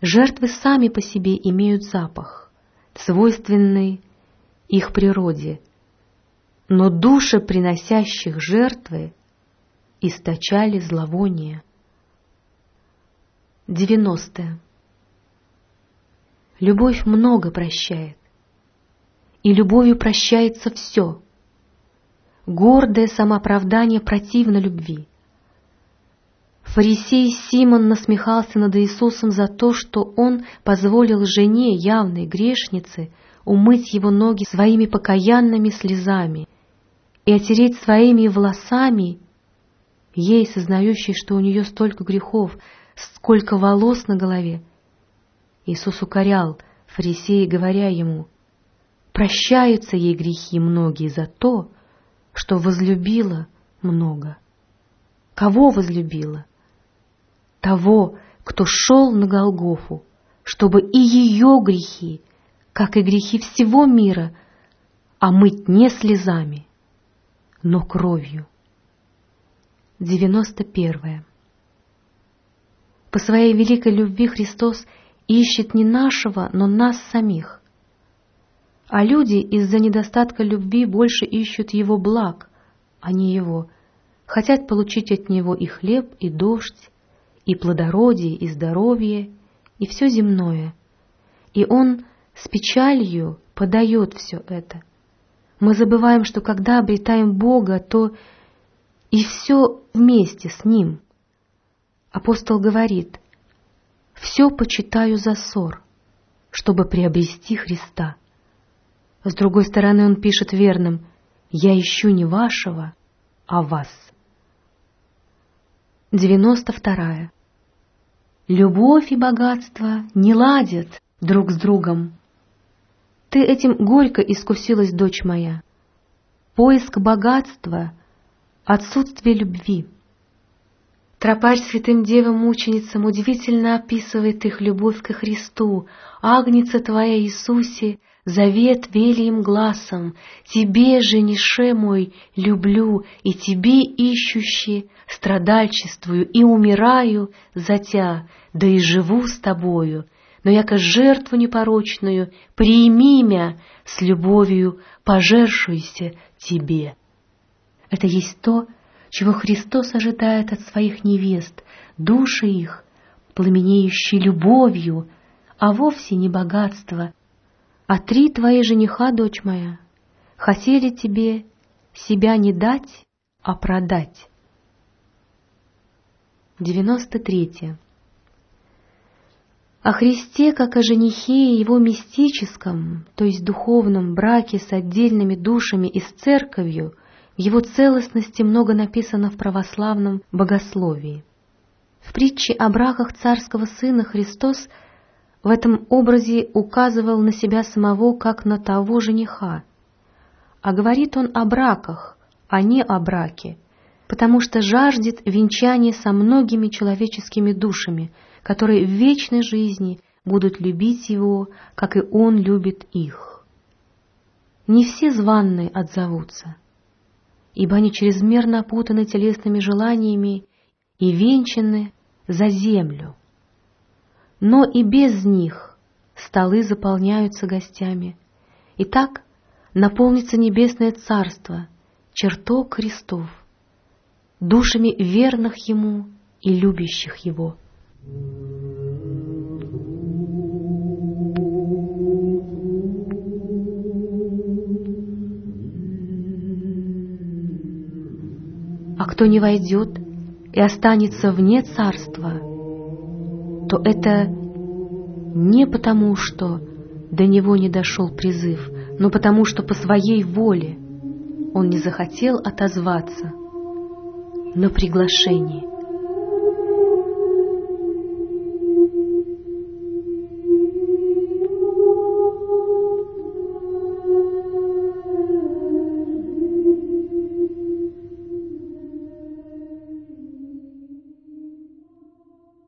Жертвы сами по себе имеют запах, свойственный их природе, но души приносящих жертвы источали зловоние. 90. Любовь много прощает, и любовью прощается все. Гордое самооправдание противно любви. Фарисей Симон насмехался над Иисусом за то, что он позволил жене, явной грешнице, умыть его ноги своими покаянными слезами и отереть своими волосами, ей, сознающей, что у нее столько грехов, сколько волос на голове. Иисус укорял фарисея, говоря ему, «Прощаются ей грехи многие за то, что возлюбила много». Кого возлюбила? Того, кто шел на Голгофу, чтобы и ее грехи как и грехи всего мира, омыть не слезами, но кровью. 91. По своей великой любви Христос ищет не нашего, но нас самих. А люди из-за недостатка любви больше ищут Его благ, а не Его, хотят получить от Него и хлеб, и дождь, и плодородие, и здоровье, и все земное. И Он с печалью подает все это. Мы забываем, что когда обретаем Бога, то и все вместе с Ним. Апостол говорит, «Все почитаю за ссор, чтобы приобрести Христа». С другой стороны, он пишет верным, «Я ищу не вашего, а вас». 92. Любовь и богатство не ладят друг с другом. Ты этим горько искусилась, дочь моя. Поиск богатства, отсутствие любви. Тропарь святым девам-мученицам удивительно описывает их любовь ко Христу. «Агница Твоя, Иисусе, завет вели им Тебе, женише мой, люблю, и Тебе ищущий, страдальчествую и умираю за Тя, да и живу с Тобою» но яко жертву непорочную прими мя с любовью, пожершуйся тебе. Это есть то, чего Христос ожидает от своих невест, души их, пламенеющие любовью, а вовсе не богатство. А три твои жениха, дочь моя, хотели тебе себя не дать, а продать. 93. О Христе, как о женихе и его мистическом, то есть духовном браке с отдельными душами и с церковью, в его целостности много написано в православном богословии. В притче о браках царского сына Христос в этом образе указывал на себя самого как на того жениха. А говорит он о браках, а не о браке, потому что жаждет венчания со многими человеческими душами – которые в вечной жизни будут любить Его, как и Он любит их. Не все званные отзовутся, ибо они чрезмерно опутаны телесными желаниями и венчаны за землю. Но и без них столы заполняются гостями. И так наполнится небесное царство, чертог Христов, душами верных Ему и любящих Его. А кто не войдет и останется вне царства, то это не потому, что до него не дошел призыв, но потому, что по своей воле он не захотел отозваться на приглашение.